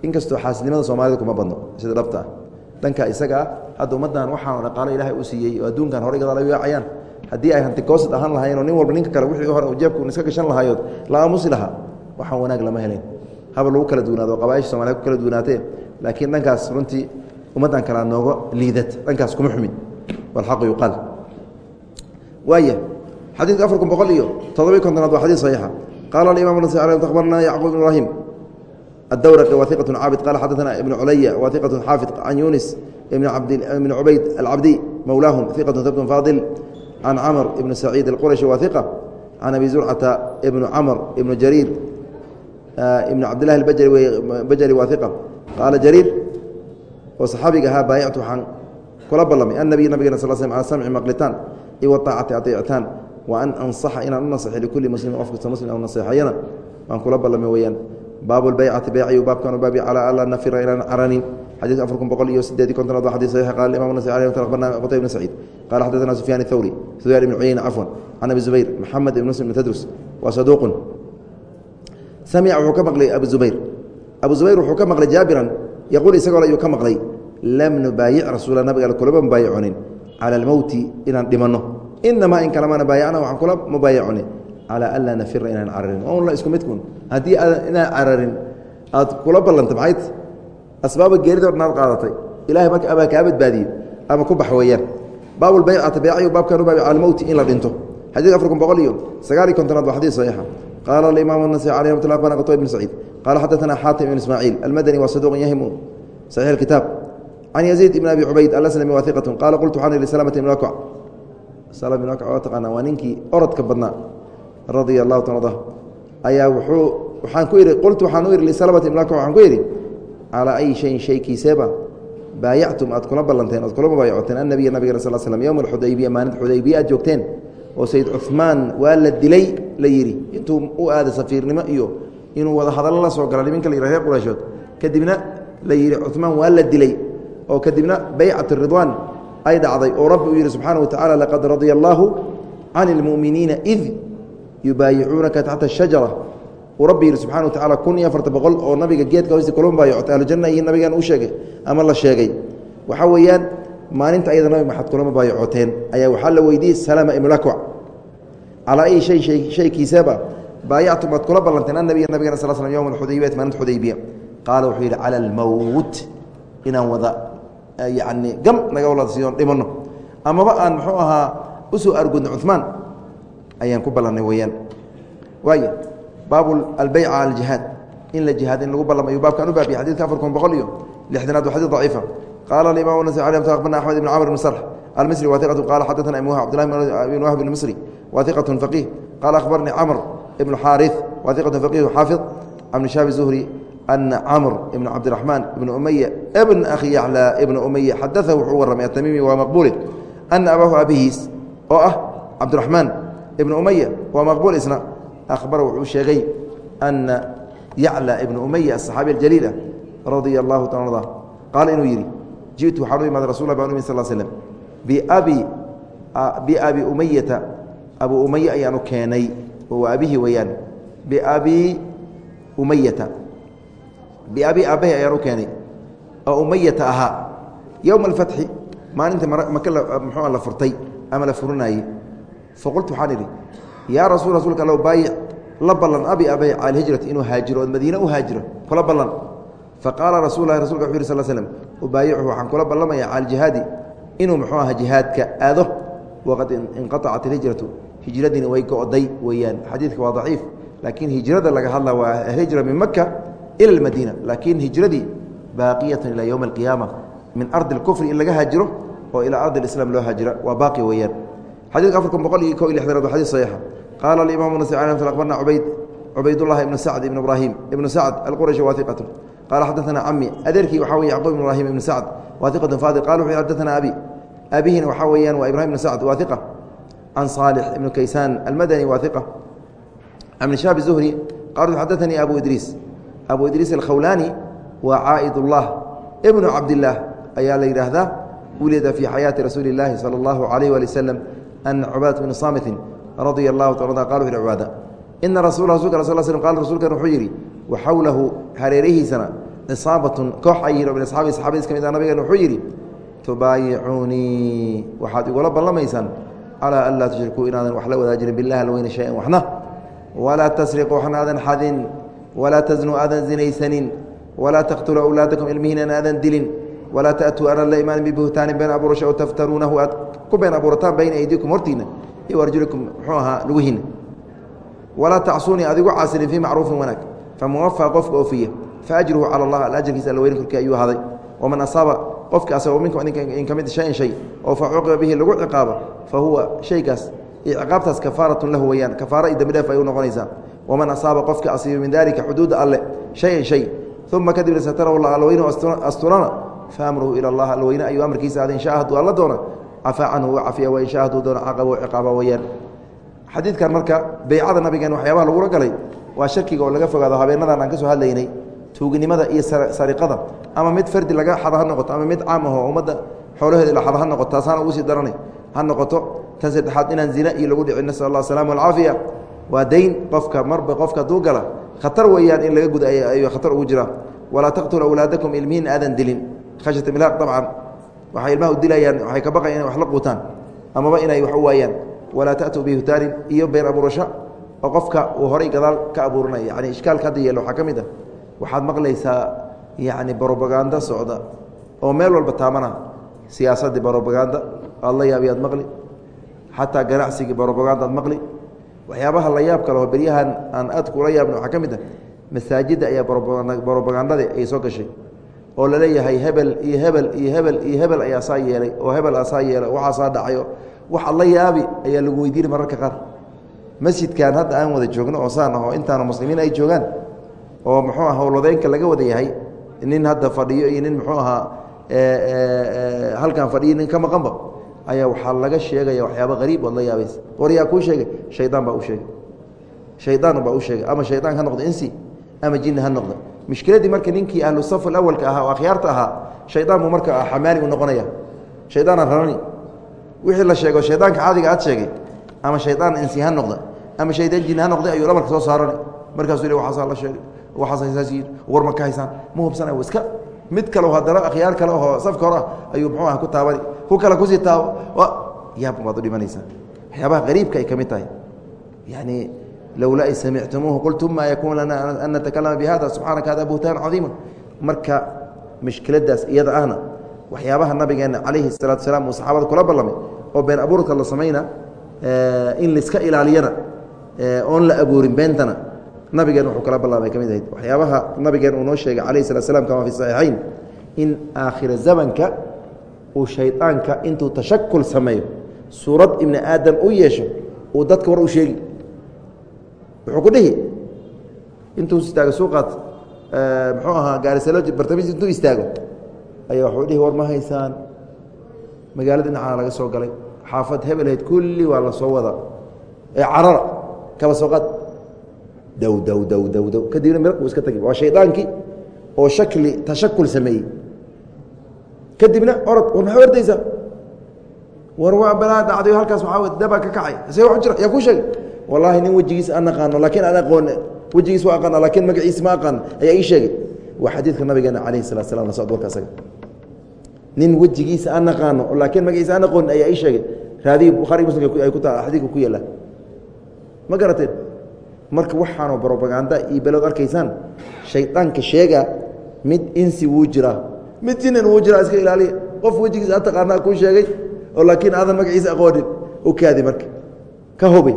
inkastoo xaasnimada soomaalida kuma badno sida dhabta. Ah dhanka isagaa hadda ummaddan waxaan dhaqaalo ilaahay u siiyey oo adduunkan horay gadaal ay yaacayaan. Haddii ay hantigoosad ahaan lahayen oo nin walba ninka kale wixii hore jeebku iska gashan lahaayood la aamusi lahaa waxaan wanaag lama helayn haba lagu kala duwanaado qabaaisha somaaliya ku kala duwanaatee laakiin dhankaas runtii ummaddan kalea nooga liidat dhankaas kuma xumid walxaqu yuqaal. Waaya xadiidka afar kun boqol iyo todobiy kontonaad waa xadiid saxiixa. Qaala alimam akhbarana yacquub ibn ibrahim. Addawraqi wa iqatun caabid. Qaala xadaana ibnu culaya wa iqatun xaafid can yunis ibn cubayd alcabdiy mowlaahum iqatun sabtun faadil can camr ibni saciid alqurashi wa iqa can abi zurcata ibnu camr ibnu jariir eh, ibn cabdilahi bajari wa iqa qaala jariir oo saxaabiga ahaa baayactu waxaan kula ballamay annabiy nabigena sal slm ala samci maqlitaan iwa aacati ateecitaan wa an ansaxa inaan u nasaxo likulli muslimin qof kasta muslim aan naseexayana waan kula ballame weyaan baabu lbaycati beyciyu baabkan u baabi calaa alaa nafira inaan caranin xadiidka afar kun boqol iyo sideed iyo konton waa xadis saxiix qaala imam nasa alih wtaqbana qutay ibn saciid qala xadathana sufyaan athawri sufyaan ibn cuyeyna cafwan can abi zubayr maxamed ibn muslim ibn tadrus waa saduuqun samica wuxuu ka maqlay abu zubayr abu zubayr wuxuu ka maqlay jaabiran yaquul isagoo le ayuu ka maqlay lam nubaayic rasuula nabiga kulama mubaayiconin cala almowti inaan dhimanno inamaa in kalemana baayacna waxaan kula mubaayacunay calaa anlaa nafira inaan cararin la isku midkun haddii inaan cararin aad kula ballanta maxayt asbaaba geeridood naad qaadatay ilahay marka ama kaa badbaadiye ama ku bax weeyaan baabulbaycata beecayu baabkan u baab in la dhinto xadiid afar kun boqol iyo sagaaliy kontonaad waa xadiid saxiixa qaala alimaam anasai alay ramat lah bana qutayb saciid qaala xadaثana xaatim ibn ismaaciil almadani waa saduuqan yahimu saxiix kitaab can yaziid ibn abi cubayd alaslami waa iqatu qaala qultu waxaan ihi salamata waa ninkii orodka badnaa. Radia allahu ta ayaa wuxuu waxaan ku idhi qultu waxaan u idhi lisalmata ibn akc waxaan ku idhi calaa ayi shayin shaykiiseeba baayactum aad kula ballanteen oad kula mubaayacoteen annabiya nabigana sal slm yowma alxudaybiya maalinta xudaybiya aad joogteen. Oo sayid cuثmaan waa la dilay la yidhi. Intuu u aada safiirnimo iyo inuu wada hadallo la soo gala niminka la yihah reer qurayshood. Kadibna la yidhi cumaan waa la dilay. Oo kadibna baycat ridwaan ay dhacday oo rabbi uu yidhi subxaana wa tacala laqad radia allaahu can اlmu'miniina id yubaayicuunaka taxta ashajara uu rabbi yidhi subxana wa tacala kun iyo afarta boqol oo nabiga geedka kulma baayocotay ahlujanna iyo nabigan u sheegay ama la sheegay. Waxaa weeyaan maalinta ayada nabi maxamed kulama baayacoteen ayaa waxaa la weydiiyey salama ibnulakwac calaa ay shay shaykiisaba baayactum aad kula ballanteen annabiya nabigana sal slm yowma xudaybiyat maalinta xudaybiya qaala wuxuu yidhi cala almowt inaan wada yacni gam naga wada siiyoon dhimanno amaba aan muxuu ahaa u soo argudno cumaan ayaan ku ballannay weeyaan. Waaya baabu albeyca cala aljihaad. In la jihaad in lagu ballamayo baabkaan u baabiye xadidka afar kun boqol iyo lixdanaad waa xadiid daciifa. Qaala alimam nas akhbarna axmed ibn camr ibn sarx almisri wa iqatu qala xadaana ibn wahb abdillahi ibn wahb almisri wa iqatu faqih qala akhbarnii camr ibn xaariث wa iqatu faqih xaafid can shaabi zuhri ana camr ibn cabdiraxmaan ibn umaya bn akhi yacla ibn umaya xadaثa wuxuu warramay atamiimi waa maqbuuli ana abaahu abihiis oo ah cabdiraxmaan ibn umaya waa maqbuul isna ahbara wuxuu sheegay ana yacla ibn umaya asaxaabi aljaliil ah radia allahu ta arda qaala inuu yidhi jiئtu waxaan u imaada rasul baan u imi sal slm biabi umayata abu umaya ayaanu keenay oo abihi weeyaan biabi umayata biabi aabahi ayaan u keenay oo umayata ahaa yowma alfatxi maalinta maka muxuu la furtay ama la furinaayey faqultu waxaan idhi yaa rasul rasuulka allow baayic la ballan abi abahi cala alhijrati inuu haajiro ood madiine u haajiro kula ballan faqaala rasul lahi rasulka wuxu yih sl slm ubaayichu waxaan kula ballamaya cala aljihaadi inuu muxuu aha jihaadka aado waqad inqaacat alhijratu hijradiina way go'day weeyaan xadiidka waa daciif laakiin hijrada laga hadla waa alhijra min maka ila almadiina laakiin hijradii baaqiyatan ilaa yowmi alqiyaama min ardi اlkufri in laga haajiro oo ilaa ardi اlislam loo haajira waa baaqi weeyaan xadidka afarkun boqol iyo ko iyo lixdanaad waa xadis saxiixa qaala alimamu nas abarna cubayd cubaydullahi ibnu sacd ibn ibraahim ibnu sacd alqurashi waaiqatu qala xadaثna cami adeerkii waxaa wey yacquub ibn ibrahim ibn sacd waaiqatu faadil qala wuxu xadaثna abi abihina waxaa weeyaan waa ibrahim ibn sacd waaiqa can صaalix ibnu kaysaan almadani waaiqa can shaabi zuhri qala xadaثanii abu idriis abu idriis alkhawlaani waa caa'id اllah ibnu cabdillaah ayaa la yidhaahdaa wulida fii xayaati rasuuli اllaahi salى اllahu alayh wali waslm ana cubaadata bni saamitin radia allahu ta qala wuxu cubaada ina rasul rasulka sal slm qala rasuulkan wuxuu yidhi waxawlahu hareerihiisana cisaabatun koox ay yihin min asxaabi saxabadiis ka mid a nabigan wuxuu yidhi tubaayicuunii waxaad igula ballamaysaan calaa an laa tushrikuu inaadan wax la wadaajirin bilah alweyne shay-an waxna walaa tasriquu waxna aadan xadin walaa tasnuu aadan zinaysanin walaa taqtuluu awlaadakum ilmihiin an aadan dilin walaa ta'tuu aanan la imaanin bibuhtaanin been abuurasha oo taftaruunahu aad ku been abuurataan bayna aydiikum hortiinna iyo arjulikum muxuu ahaa lugihiinna walaa tacsuunii adigu caasinin fii macruufin wanaag famuwafaa qofka oofiya faajruhu cala allah alajrkiisa alla weyne korkii ayuu ahaaday waman asaaba qofka asagoo minkum in ka mid shayan shay oo fa cuqiba bihi lagu ciqaabo fa huwa shaygaas iyo ciqaabtaas kafaaratun lahu weeyaan kafaara iyo dembi dheef ay u noqonaysaa waman asaaba qofka asiiba min dalika xuduuda alle shayan shay uma kadibna satarahu la allaweyne asturana fa amruhu ila allah allaweyne ayuu amarkiisa ahday in shaa hadduu alla doona cafaa canhu wa cafiya wa in shaa hadduu doona caqaba ciqaaba weeyaan xadiidkan marka beycada nabigeen waxyaabaha lagula galay waa shakiga oo laga fogaado habeenadan aan ka soo hadlaynay tuuginimada iyo sariqada ama mid fardi laga xada ha noqoto ama mid caam ahoo ummadda xoolaheeda la xada ha noqoto taasaana ugu sii daranay ha noqoto tan saddexaad inaan zina iyo lagu dhicin nasal allah asalama alcaafiya waa dayn qofka marba qofka hadduu gala khatar weeyaan in laga guda ayuu khatar ugu jiraa walaa taqtulu awlaadakum ilmihiin aadan dilin. Khashyata milaaq dabcan. Waxay ilmaha u dilayaan waxay ka baqayan inay wax la quutaan. Amaba inay wax u waayaan. Walaa ta'tuu bihutaanin iyo been abuurasho oo qofka uu horay gadaal ka abuuranaya. Yani ishkaalka hadda yeelo waxaa ka mid ah waxaad maqlaysaa yacni brobaganda socda. Oo meel walba taamana. Siyaasaddii brobaganda aad la yaabi aad maqli. Xataa ganacsigii brobaganda aad maqli waxyaabaha la yaab kale oo beryahan aan aad kula yaabna waxaa ka mid ah masaajidda ayaa brobagandada ay soo gashay oo la leeyahay hebel iyo hebel iyo hebel iyo hebel ayaa saa yeelay oo hebel asaa yeelay waxaa saa dhacayo. Waxa la yaabi ayaa lagu weydiinay mararka qaar. Masjidkan hadda aan wada joogno oo saan aho intaana muslimiin ay joogaan oo muxuu aha howlwadeynka laga wada yahay nin hadda fadhiyo iyo nin muxuu ahaa halkan fadhiyo nin ka maqanba ayaa waxaa laga sheegaya waxyaaba hariib ood la yaabaysa war yaa kuu sheegay shaydaan baa u sheegay. Shaydaan baa u sheegay. Ama shaydaan ha noqdo insi ama jinni ha noqdo mushkiladii marka ninkii ahlu saf awalka ahaa oo akhyaarta ahaa shaydaan buu marka xamaali u noqonaya. Shaydaana rarani. Wixii la sheego shaydaanka caadiga aad sheegay ama shaydaan insi ha noqda ama shaydaan jin ha noqday ayuu dhabarka soo saarani. Markaasuu waasaa la sheegay waaas saas yii war ma ka haysaan ma hubsana iska mid kale haddana akhyaar kale oo safka hor ah ayuu muxuu ah ku taabani ku kale ku sii yaab baad u dhimanaysaa. Waxyaabaha qariibka ay ka mid tahay. Yani lowlaa i samictumuuhu qultum maa yakuun lana an natakalama bihada subxaanaka hada buhtaan cadiima marka mushkiladaas iyada ahna waxyaabaha nabigeena calayhi salaatu salaam uu saxaabada kula ballamay oo been abuurka la samayna in laiska ilaaliyana oon la abuurin beentana nabigeen wuxuu kala ballamay ka mid ahayd. Waxyaabaha nabigeen uu noo sheegay calayhi salat slam kama fi saxiixayn in aakhira zamanka uu shaydaanka intuu tashakul sameeyo suurad ibni aadam u yeesho uu dadka war u sheegi. Wuxuu ku dhihi intuu istaago suuqaad muxuu ahaa gaarisalo bartamiis intuu istaago ayaa waxuu dhihi war ma haysaan. Magaalada dhinacana laga soo galay. Xaafad hebelhayd kulli waa la soo wada. Ee carara kaba soo qaad. Dow kadibna buu iska tagi waa shaydaankii oo shakli tashakul sameeyey kadibna orod war maxaa ordaysaa war waa balaa dhacdayo halkaas waxaa dabaa ka kacay. See wa jira yaa kuu sheegay wallaahi nin wejigiisa aan aqaano laakiin aan aqoon wejigiis waa aqaana lakiin magaciisa ma aqaan. Ayaa ii sheegay. Waa xadiidka nabigeena calayhi salatu slam la socd warka asaga nin wejigiisa aan aqaano laakiin magaciisa aan aqoon ayaa ii sheegay. Raadiyi bukhaari muslimka ay ku taa xadiidka ku yaalla. Ma garateen? Marka waxaanoo brobaganda iyo belood arkaysaan shaydaanka sheega mid insi wuu jiraa mid jinan uu jira iska ilaaliya. Qof wejigiisa aad taqaanaa kuu sheegay oo laakiin aadan magaciisa aqoonin u kaadi marka. Ka hubi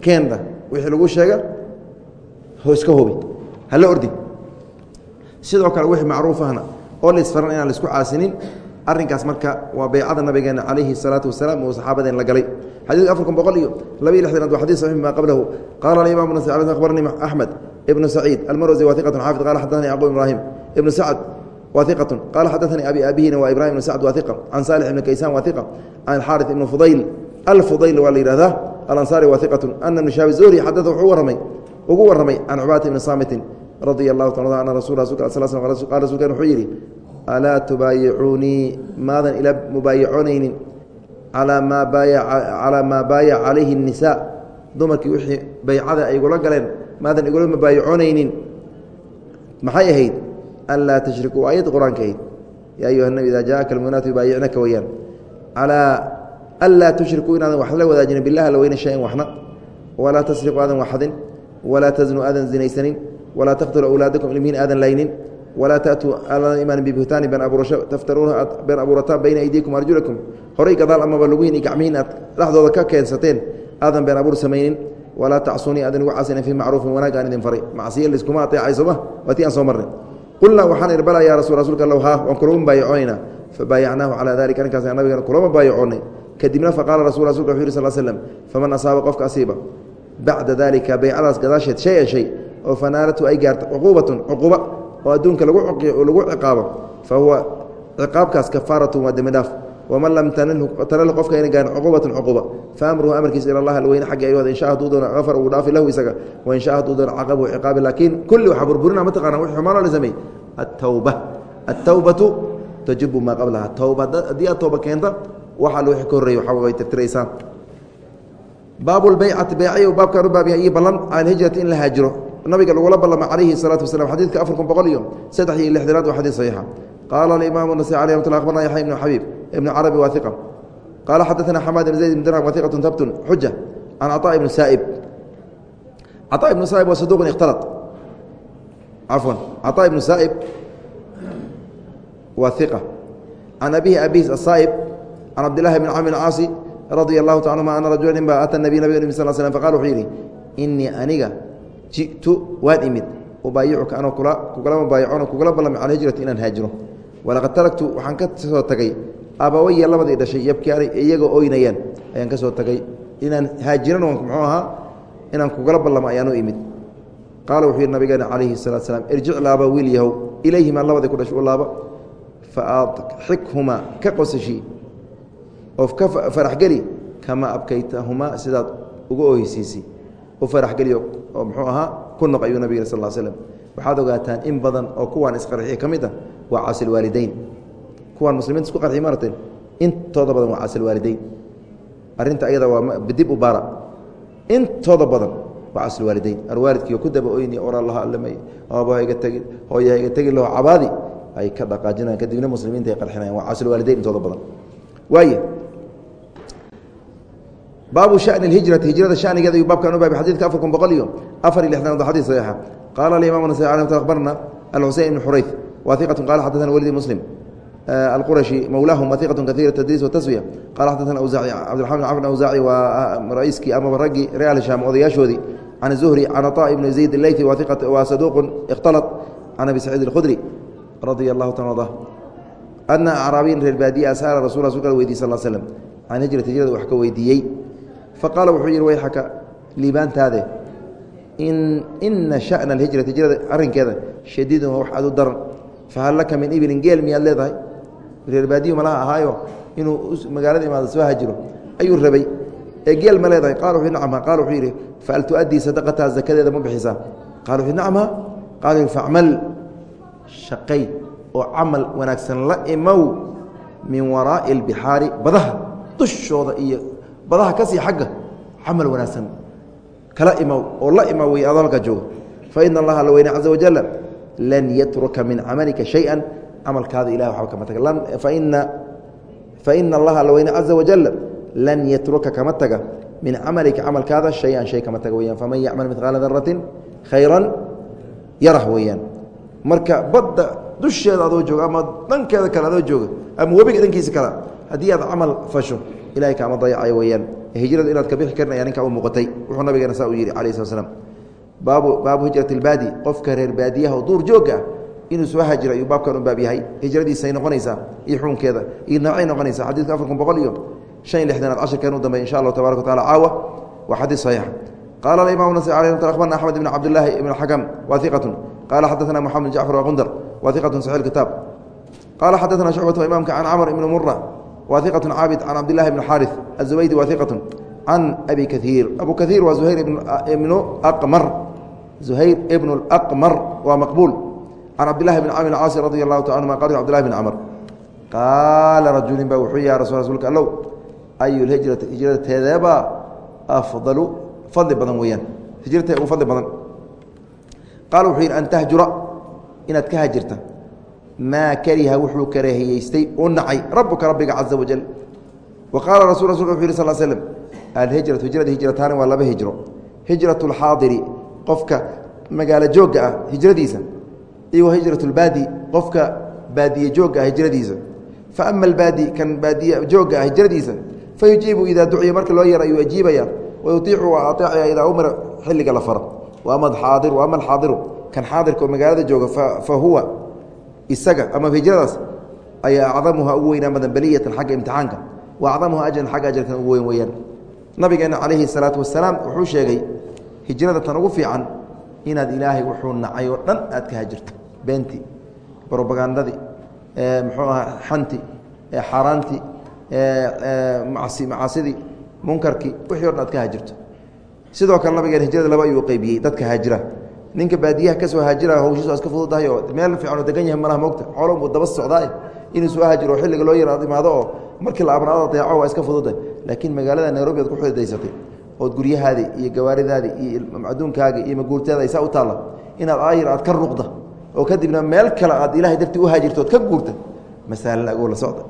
keenda wixii lagu sheega iska hubi. Hala ordi. Sidoo kale wixii macruufahna oo laisfaran inaan la isku caasinin arrinkaas marka waa baycada nabigeenna calayhi الsalaatu wasalaam oo saxaabadeen la galay. Xadiidka afar kun boqol iyo labayo lixdanaad waa xadid saxix ma qablahu. Qaala alimaam abarni axmed ibnu saciid almarwasi waa iqatun xaafid. Qala xadana yacquub ibraahim ibnu sacd wa iqatu qala xadaثanii abi abihina waa ibrahim ibnu sacd wa iqa can saalix ibni kaysaan wa iqa can xaariث ibni fudayl alfudayl waa la yihahdaa alansaari wa iqatu ana ibnu shaabi zuhri xadada wuxuu waramay ugu waramay can cubaadata ibni saamitin radia allahu ta ana rasul qala rasulkan wuxuu yidhi alaa tubaayicuunii maadan ila mubaayacoonaynin alaa maa calaa maa baayac calayhi الnisaa dumarkii wixii baycada ay igula galeen maadan igula mubaayacoonaynin maxay ahayd anlaa tashrikuu ayad qur'aanka ahayd yaa ayuha nabi idaa jaaka almuminaatu yubaayicnaka weyaan calaa anlaa tushrikuu inaadan wax la wadaajinin bilah alla weyne shayan waxna walaa tasriquu aadan waxadin walaa tasnuu aadan zinaysanin walaa taqtulu awlaadakum ilmihiin aadan laynin walaa taأtuu aadan imaan bibuhtaani been abuurasho taftaruuna aad been abuurataan bayna aydiikum arjulakum horay gadaal amaba lugihin iyo gacmihiin aad dhexdooda ka keensateen aadan been abuur samaynin walaa tacsunii aadan igu casinin fii macruufin wanaag aan idin faray macsiya liskuma ateecay sooma waa tii aan soo marnay qulnaa waxaan idhi bala yaa rasul rasuulka allow haa waan kulama baayacoonayna fabaayacnaahu calaa dalika arrinkaas nabigan kulama baayacoonay kadibna faqaala rasul rasulka wuxu yiri sal slm faman asaaba qofka asiiba bacda dalika baycadaas gadaasheed shay-an shay oo fanaalatu ay gaarta cuquubatun cuquuba oo adduunka lagu lagu ciqaabo fa huwa ciqaabkaas kafaaratun waa dembi dhaaf waman lam tanal qofka ayna gaarin cuquubatun cuquuba fa amruhu amarkiisa ila allah alweyne xaggi ay wada insha hadduu doono afar uu dhaafi lahu isaga wa insha hadduu doono caqabu ciqaabi laakiin kulli waxaa burburina ma taqaana wixii xumaanoo la sameeyey attawba attawbatu tajibu maa qablaha tawba haddii aad tooba keenta waxa wixii ka horreeyey waxaa way tirtiraysaa baabu lbaycati beycay baabkaan u baabyahay iyo ballan can hijrati in la haajiro nabiga lagula balama calayhi الsalaatu waslam xadiidka afar kun boqol iyo saddex iyo lixdanaad waa xadis saxiixa qaala alimaamu nasai alih ramat lla abarna yaxya ibnu xabiib ibnu carabi waa iqa qaala xadaثana xamaad ibn zayd ibn dirham wa iqatu tabtun xuja can caطaa ibni saa'ib caطaa ibnu saa'ib waa saduqun ikhtalط cafwan caطaa ibnu saa'ib waa iqa can abihi abis asaa'ib can cabdillahi bn camr caasi radia allahu ta anhuma ana rajula nin ba ata nabiy nabig nbi sal slm faqala wuxuu yidhi inii aniga ji'tu waan imid ubaayicuka anoo kula kugula mubaayacono kugula ballamay cala hijrati inaan haajiro walaqad taragtu waxaan ka soo tagay abawaya labadii dhashay yabkiani iyagoo oynayaan ayaan ka soo tagay. Inaan haajiran muxuu ahaa inaan kugula ballamo ayaanu imid. Qaala wuxuu yidhi nabigeena calayhi salatu slaam irjic laaba wiil yahow ilayhimaa labadii ku dhashay u laaba fa adxikhumaa ka qosashi oo ka faraxgeli kamaa abkaytahumaa sidaad uga oheysiisay u faraxgeliyo oo muxuu ahaa ku noq ayuu nabig sal l slm waxaad ogaataan in badan oo kuwaan isqarxiya ka mid ah waa caasilwaalideyn kuwaan muslimiinta isku qarxiy marateen intooda badan waa caasilwaalideyn arrinta ayada waa dib u baara. Intooda badan waa caasilwaalideyn arwaalidkiio ku daba oyni orallaha allamay aaba ha iga tegin hooya ha iga tegin laho cabaadi. Ay ka dhaqaajinayaan kadibna muslimiinta ay qarxinayan waa caasilwaalideyn intooda badan. Waay baabu shani hijrati hijrada shanigeeda ayuu baabkan u baabay afar kun boqol iyo afar iyo lixdan xadis saxiixa. Qaala nasai akhbarna alxuseyn ibn xurayf wahiqatu qala xadana welidi muslim alqurashi mawlaahum wahiqatu kaiira tadriis wataswiya qala xadana awsaaci cabdiraxman cafn awsaaci waa ra'iiskii ama raggii real sham odayaashoodii can zuhri can aطa ibn zayd leythi waa saduuqu ikhtalat can abi saciid اlkhudri radia allahu ta arda ana acraabiyin reer baadiya sala rasul rasulka weydiy sal slm can hijrati hijrada wax ka weydiiyey faqaala wuxuu yihi wayxaka liibaantaade in ina shana alhijrati hijrada arrinkeeda shadiidun waa wax aad u daran fahal laka min ibilin geel miyaad leedahay reer baadiyu malaha ahaayo inuu magaalada imaado soo hajiro ayuu rabay. Ee geel ma leedahay. Qala wuxuu nacamha qaala wuxuu yidhi tu'addii sadaqataha zakadeeda ma bixisaa qala wuxuu nacamha qaala wuxu facmal shaqay oo camal wanaagsan la imow min waraa'i albixaari badaha dushooda iyo badaha ka sii xagga camal wanaagsan kala imow oo la imow wey adoo halkaa jooga. Fa ina allaha alla weyne caza wajala lan yatruka min camalika shaya camalkaada ilahi waxba kama taga. Faina allaha alla weyne caza wajala lan yatruka kama taga. Min camalika camalkaada shay-an shay kama taga weyaan faman yacmal midqaala daratin khayran yarah weeyaan. Marka badda dusheeda adoo jooga ama dhankeeda kale adoo jooga ama webiga dhankiisa kale haddii aad camal fasho ilahay kaama dayacayo weyaan hijradu inaad ka bixi karin ayaa ninkaa u muuqatay. Wuxuu nabigeena saa u yidhi calayi slat slam baabu hijrati اlbaadi qofka reer baadiyaha duur joogga ah inuu soo hajiro ayuu baabkan u baab yahay hijradiisay noqonaysaa iyo xukunkeeda iyo noocay noqonaysaa xadidka afar kun boqol iyo shan iyo lixdanaad cashirkeen u dambey insha allahu tabarak wa tacala caawa waa xadiis saxiix qaala alimam nas alي abarna axmed ibn cabdillaahi ibn xakam wa iqatu qala xadaثna moxamed jacfar waqundar wa iqatu saxi kitaab qala xadaثna shucbatu imaamka can camr ibn mura waثiqة caabid can cabdilahi bn xaariث aلزubaydi waثiqaة can abi kaiir abu kaiir waa zuhayr ibnu aqmar zuhayr ibn اlaqmar waa maqbuul can cabdilahi bn camr caasi radi allahu ta anuma qal cbdilahi bn camr qaala rajulin ba wuxuu ya rasul rsulka allow ayu hijrati hijrada teedeebaa afdalu fadli badan weeyaan hijratee ugu fadli badan qaala wuxuu yidhi an tahjura inaad ka hajirta maa kariha wuxuu karahiyeystay u nacay rabuka rabbiga caza wajal wa qaala rasu rasulka wuxu yih sal slm alhijratu hijrada hijrataani waa laba hijro hijrat اlxaadiri qofka magaalo joogga ah hijradiisa iyo wa hijrat اlbaadi qofka baadiye joogga ah hijradiisa. Faama albaadi kan baadiye joogga ah hijradiisa fayujiibu idaa duciya marka loo yara ayuu ajiibaya wayutiicu waa aeecaya idaa umira xilliga la faro. Ama aadiru ama alxaadiru kan xaadirka oo magaalada jooga fa huwa isaga ama hijradaas ayaa acdamuha ugu weynaa badan beliyatan xagga imtixaanka. Wa acdamuha ajran xagga ajarkan ugu weyn weyaan nabigeena calayhi salaatu wasalaam wuxuu sheegay hijrada tan ugu fiican inaad ilaahay dhan aad ka beentii robagandadii muxuu aha xanti xaaraantii macaasidii munkarkii wixii o dhan aad ka hajirto sidoo kale nabigeena hijrada laba ayuu qeybiyey dadka haajira. Ninka baadiyaha ka haajira hawshiisu iska fududahay oo meel fiicanoo degan yahay malaha moogta xoolo buu daba socdaa inuu soo haajiro xilliga loo yara imaado oo markii la amraado deeco waa iska fududahay laakiin magaalada nairobi aad ku xududaysatay ood guryahaadii iyo gawaaridaadii iyo adduunkaagii iyo maguurtaada saa u taalla. Inaad aayir aad ka ruqda oo kadibna meel kale aad ilahay dartii u ood ka guurta masaalan agoo la socda.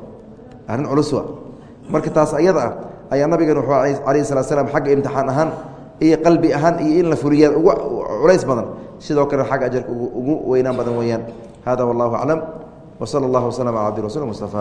Arrin culus wa marka taas ayada ah ayaa nabigan wuxuu calayhi salaa slam xagga imtixaan ahaan iyo qalbi ahaan iyo in la fuliya ugu culays badan. Sidoo kale xagga ajarka ugu weynaan badan weeyaan. Hada wallahu aclam. Wsala اllah wslm ala abdi rasul mustafa